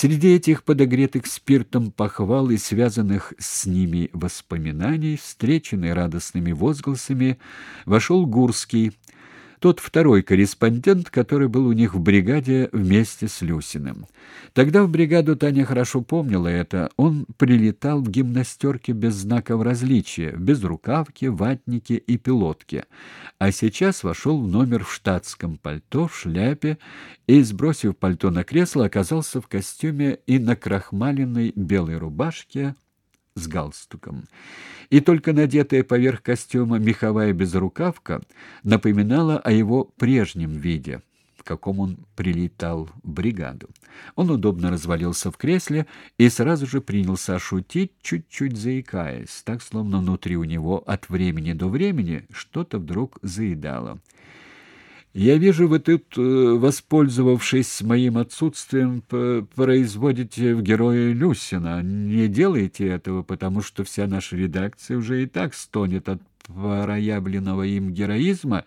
Среди этих подогретых спиртом похвал и связанных с ними воспоминаний, встреченный радостными возгласами, вошел Гурский, тот второй корреспондент, который был у них в бригаде вместе с Люсиным. Тогда в бригаду Таня хорошо помнила это. Он прилетал в гимнастерке без знаков различия, без рукавки, ватнике и пилотке. А сейчас вошел в номер в штатском пальто, в шляпе и, сбросив пальто на кресло, оказался в костюме и на крахмаленной белой рубашке с галстуком. И только надетая поверх костюма меховая безрукавка напоминала о его прежнем виде, в каком он прилетал в бригаду. Он удобно развалился в кресле и сразу же принялся шутить, чуть-чуть заикаясь, так словно внутри у него от времени до времени что-то вдруг заедало. Я вижу, вы тут, э, воспользовавшись моим отсутствием, производите в героя Люсина. Не делайте этого, потому что вся наша редакция уже и так стонет от проявленного им героизма,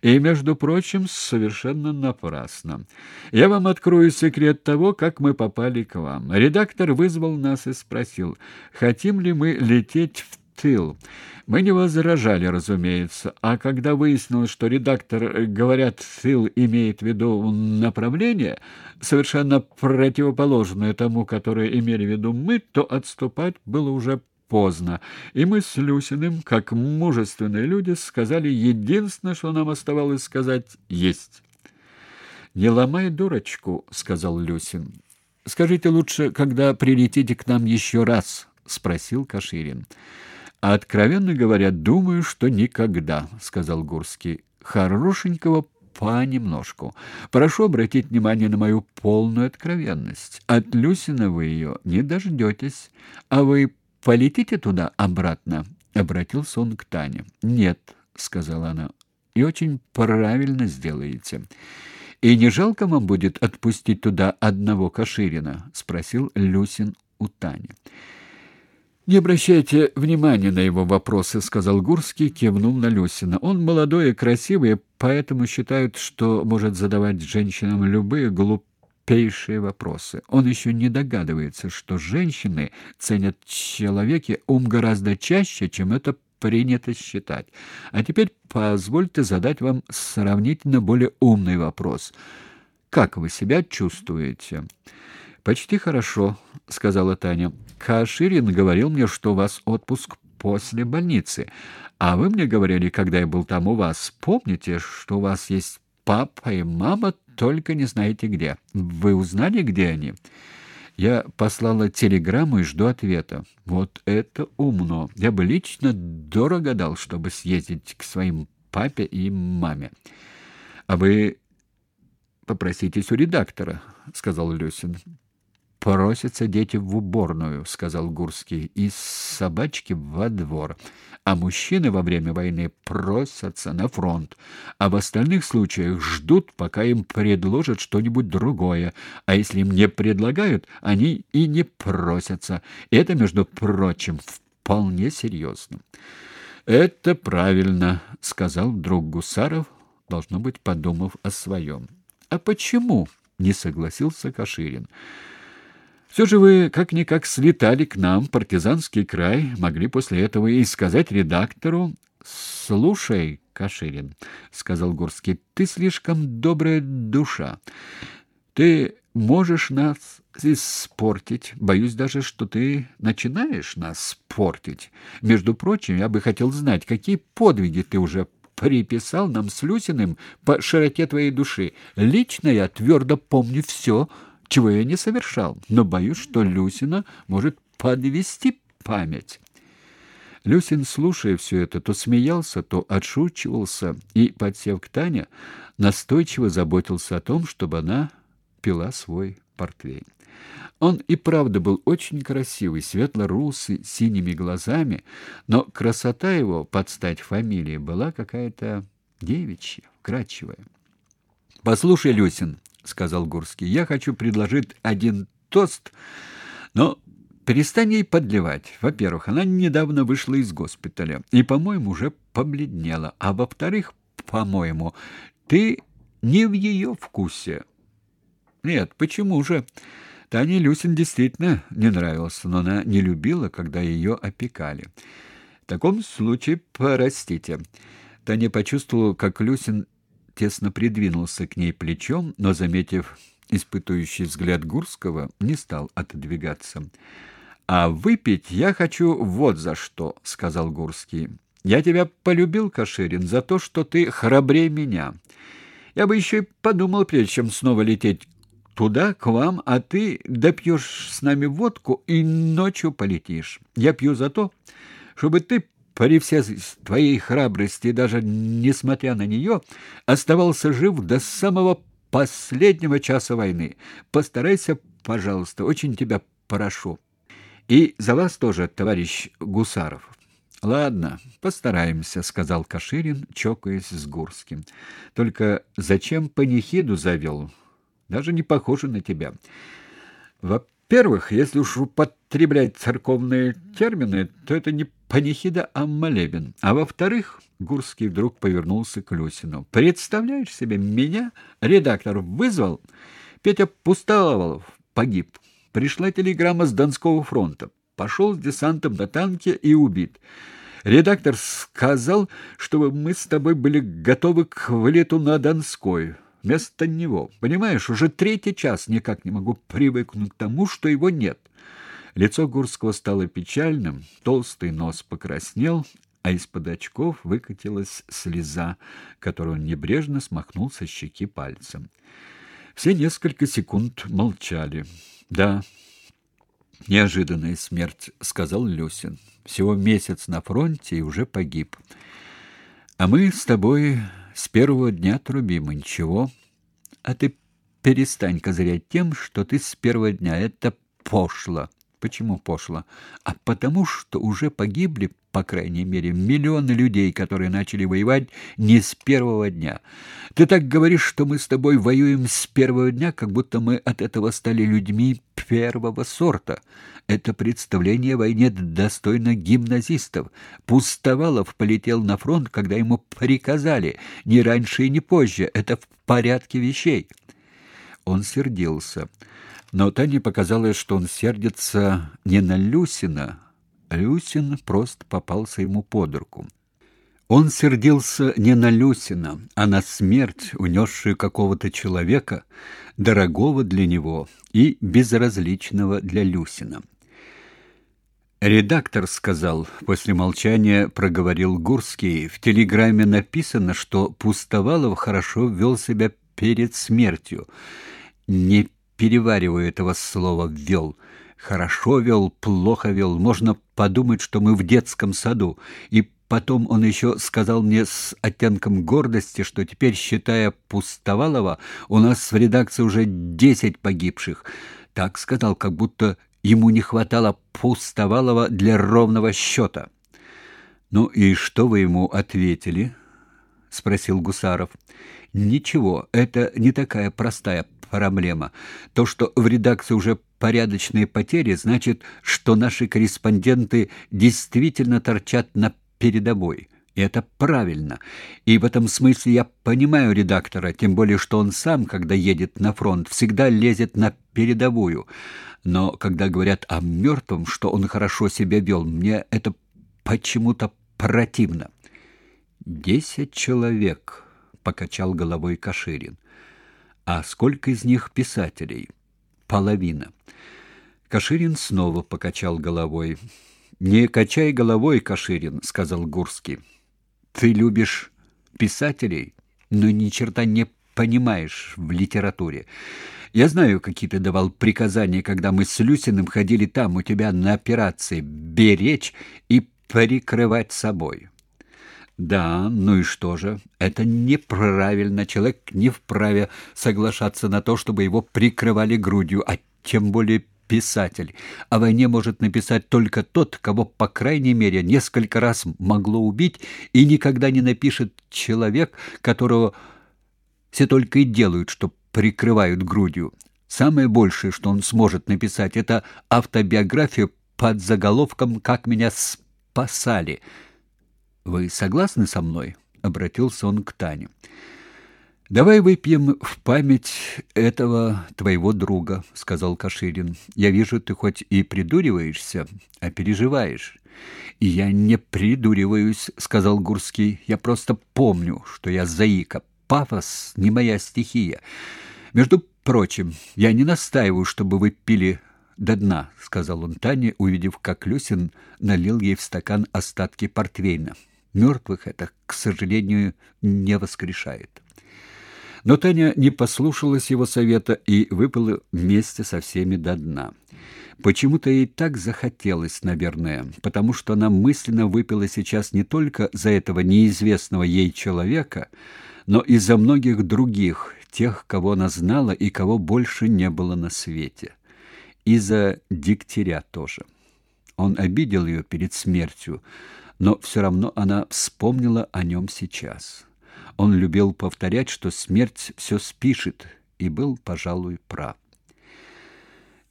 и, между прочим, совершенно напрасно. Я вам открою секрет того, как мы попали к вам. Редактор вызвал нас и спросил, хотим ли мы лететь в тыл. Мы не возражали, разумеется, а когда выяснилось, что редактор, э, говорят, тыл имеет в виду направление, совершенно противоположное тому, которое имели в виду мы, то отступать было уже поздно, и мы с Люсиным, как мужественные люди, сказали единственное, что нам оставалось сказать «есть». «Не ломай дурочку», — сказал Люсин. «Скажите лучше, когда прилетите к нам еще раз?» — спросил Каширин. А откровенно говоря, думаю, что никогда, сказал Гурский. Хорошенького понемножку. Прошу обратить внимание на мою полную откровенность. От Люсина вы ее не дождетесь. А вы полетите туда обратно? Обратился он к Тане. Нет, сказала она. И очень правильно сделаете. И не жалко вам будет отпустить туда одного Каширина, спросил Люсин у Тани. «Не обращайте внимания на его вопросы», — сказал Гурский, кивнул на Люсина. «Он молодой и красивый, поэтому считают, что может задавать женщинам любые глупейшие вопросы. Он еще не догадывается, что женщины ценят в человеке ум гораздо чаще, чем это принято считать. А теперь позвольте задать вам сравнительно более умный вопрос. Как вы себя чувствуете?» «Почти хорошо», — сказала Таня. Каширин говорил мне, что у вас отпуск после больницы. А вы мне говорили, когда я был там у вас, помните, что у вас есть папа и мама, только не знаете где. Вы узнали, где они? Я послала телеграмму и жду ответа. Вот это умно. Я бы лично дорого дал, чтобы съездить к своим папе и маме. А вы попроситесь у редактора, сказал Люсин. Просятся дети в уборную, сказал Гурский, и собачки во двор. А мужчины во время войны просятся на фронт, а в остальных случаях ждут, пока им предложат что-нибудь другое. А если им не предлагают, они и не просятся. Это, между прочим, вполне серьезно. Это правильно, сказал друг Гусаров, должно быть, подумав о своем. А почему? не согласился Каширин. Все же вы как-никак слетали к нам, партизанский край, могли после этого и сказать редактору «Слушай, Каширин», — сказал Гурский, — «ты слишком добрая душа. Ты можешь нас испортить. Боюсь даже, что ты начинаешь нас портить. Между прочим, я бы хотел знать, какие подвиги ты уже приписал нам с Люсиным по широте твоей души. Лично я твердо помню все, — чего я не совершал, но боюсь, что Люсина может подвести память. Люсин, слушая все это, то смеялся, то отшучивался и, подсев к Тане, настойчиво заботился о том, чтобы она пила свой портвейн. Он и правда был очень красивый, светло-русый, синими глазами, но красота его, под стать фамилии, была какая-то девичья, вкрадчивая. «Послушай, Люсин», — сказал Гурский. «Я хочу предложить один тост, но перестань ей подливать. Во-первых, она недавно вышла из госпиталя и, по-моему, уже побледнела. А во-вторых, по-моему, ты не в ее вкусе». «Нет, почему же?» Тане Люсин действительно не нравился, но она не любила, когда ее опекали. В таком случае простите. Таня почувствовала, как Люсин тесно придвинулся к ней плечом, но, заметив испытующий взгляд Гурского, не стал отодвигаться. «А выпить я хочу вот за что», — сказал Гурский. «Я тебя полюбил, Каширин, за то, что ты храбрее меня. Я бы еще и подумал, прежде чем снова лететь туда, к вам, а ты допьешь с нами водку и ночью полетишь. Я пью за то, чтобы ты при всей твоей храбрости, даже несмотря на нее, оставался жив до самого последнего часа войны. Постарайся, пожалуйста, очень тебя прошу. И за вас тоже, товарищ Гусаров. Ладно, постараемся, сказал Каширин, чокаясь с Гурским. Только зачем панихиду завел? Даже не похоже на тебя. Во-первых, если уж употреблять церковные термины, то это не панихида, а молебен. А во-вторых, Гурский вдруг повернулся к Люсину. Представляешь себе, меня редактор вызвал, Петя Пустовалов погиб. Пришла телеграмма с Донского фронта. Пошел с десантом на танке и убит. Редактор сказал, чтобы мы с тобой были готовы к вылету на Донской вместо него. Понимаешь, уже третий час никак не могу привыкнуть к тому, что его нет. Лицо Гурского стало печальным, толстый нос покраснел, а из-под очков выкатилась слеза, которую он небрежно смахнул со щеки пальцем. Все несколько секунд молчали. «Да, неожиданная смерть», — сказал Люсин. «Всего месяц на фронте и уже погиб. А мы с тобой с первого дня трубим, ничего. А ты перестань козырять тем, что ты с первого дня. Это пошло. Почему пошло? А потому что уже погибли, по крайней мере, миллионы людей, которые начали воевать не с первого дня. Ты так говоришь, что мы с тобой воюем с первого дня, как будто мы от этого стали людьми первого сорта. Это представление о войне достойно гимназистов. Пустовалов полетел на фронт, когда ему приказали, не раньше и не позже. Это в порядке вещей. Он сердился. Но Тане показалось, что он сердится не на Люсина. Люсин просто попался ему под руку. Он сердился не на Люсина, а на смерть, унесшую какого-то человека, дорогого для него и безразличного для Люсина. Редактор сказал, после молчания проговорил Гурский, в телеграмме написано, что Пустовалов хорошо вел себя перед смертью. Не перевариваю этого слова «вел». Хорошо вел, плохо вел. Можно подумать, что мы в детском саду. И потом он еще сказал мне с оттенком гордости, что теперь, считая Пустовалова, у нас в редакции уже десять погибших. Так сказал, как будто ему не хватало Пустовалова для ровного счета. «Ну и что вы ему ответили?» — спросил Гусаров. «Ничего, это не такая простая проблема. То, что в редакции уже порядочные потери, значит, что наши корреспонденты действительно торчат на передовой. И это правильно. И в этом смысле я понимаю редактора, тем более что он сам, когда едет на фронт, всегда лезет на передовую. Но когда говорят о мертвом, что он хорошо себя вел, мне это почему-то противно. «Десять человек», — покачал головой Каширин. А сколько из них писателей? Половина. Каширин снова покачал головой. Не качай головой, Каширин, сказал Гурский. Ты любишь писателей, но ни черта не понимаешь в литературе. Я знаю, какие ты давал приказания, когда мы с Люсиным ходили там у тебя на операции беречь и прикрывать собой. Да, ну и что же? Это неправильно. Человек не вправе соглашаться на то, чтобы его прикрывали грудью, а тем более писатель. О войне может написать только тот, кого, по крайней мере, несколько раз могло убить, и никогда не напишет человек, которого все только и делают, что прикрывают грудью. Самое большее, что он сможет написать, это автобиографию под заголовком «Как меня спасали», вы согласны со мной? обратился он к Тане. Давай выпьем в память этого твоего друга, сказал Каширин. Я вижу, ты хоть и придуриваешься, а переживаешь. И я не придуриваюсь, сказал Гурский. Я просто помню, что я заика. Пафос не моя стихия. Между прочим, я не настаиваю, чтобы вы пили до дна, сказал он Тане, увидев, как Люсин налил ей в стакан остатки портвейна. Мертвых это, к сожалению, не воскрешает. Но Таня не послушалась его совета и выпила вместе со всеми до дна. Почему-то ей так захотелось, наверное, потому что она мысленно выпила сейчас не только за этого неизвестного ей человека, но и за многих других, тех, кого она знала и кого больше не было на свете. И за Дегтяря тоже. Он обидел ее перед смертью, но все равно она вспомнила о нем сейчас. Он любил повторять, что смерть все спишет, и был, пожалуй, прав.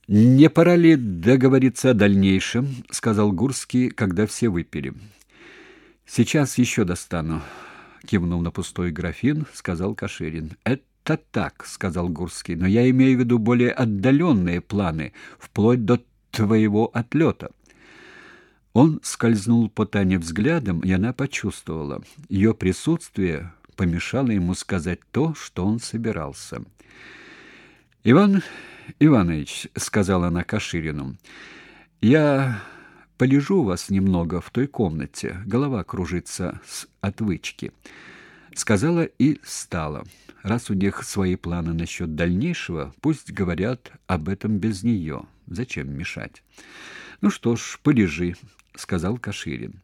«Не пора ли договориться о дальнейшем?» — сказал Гурский, когда все выпили. «Сейчас еще достану», — кивнув на пустой графин, сказал Каширин. «Это так», — сказал Гурский, — «но я имею в виду более отдаленные планы, вплоть до твоего отлета». Он скользнул по Тане взглядом, и она почувствовала. Ее присутствие помешало ему сказать то, что он собирался. «Иван Иванович», — сказала она Каширину, — «я полежу у вас немного в той комнате, голова кружится с отвычки». Сказала и встала. Раз у них свои планы насчет дальнейшего, пусть говорят об этом без нее. Зачем мешать? «Ну что ж, полежи», — сказал Каширин.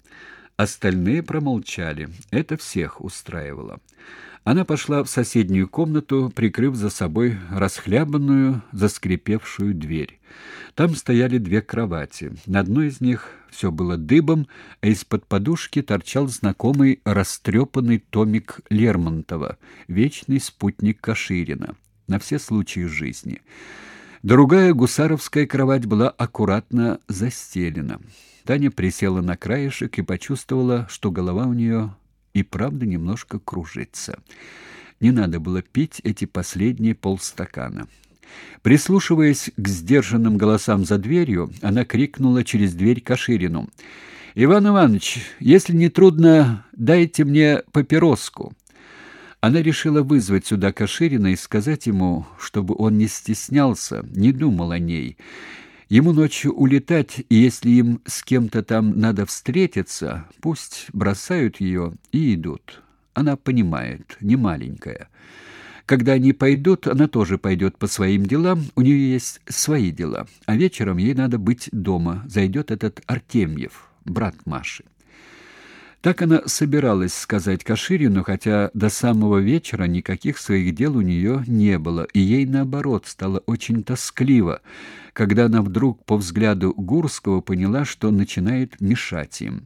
Остальные промолчали. Это всех устраивало. Она пошла в соседнюю комнату, прикрыв за собой расхлябанную, заскрипевшую дверь. Там стояли две кровати. На одной из них все было дыбом, а из-под подушки торчал знакомый растрепанный томик Лермонтова, вечный спутник Каширина, на все случаи жизни. Другая гусаровская кровать была аккуратно застелена. Таня присела на краешек и почувствовала, что голова у нее и правда немножко кружится. Не надо было пить эти последние полстакана. Прислушиваясь к сдержанным голосам за дверью, она крикнула через дверь Каширину: "Иван Иванович, если не трудно, дайте мне папироску". Она решила вызвать сюда Каширина и сказать ему, чтобы он не стеснялся, не думал о ней. Ему ночью улетать, и если им с кем-то там надо встретиться, пусть бросают ее и идут. Она понимает, не маленькая. Когда они пойдут, она тоже пойдет по своим делам, у нее есть свои дела. А вечером ей надо быть дома. Зайдет этот Артемьев, брат Маши. Так она собиралась сказать Каширину, хотя до самого вечера никаких своих дел у нее не было, и ей, наоборот, стало очень тоскливо, когда она вдруг по взгляду Гурского поняла, что начинает мешать им.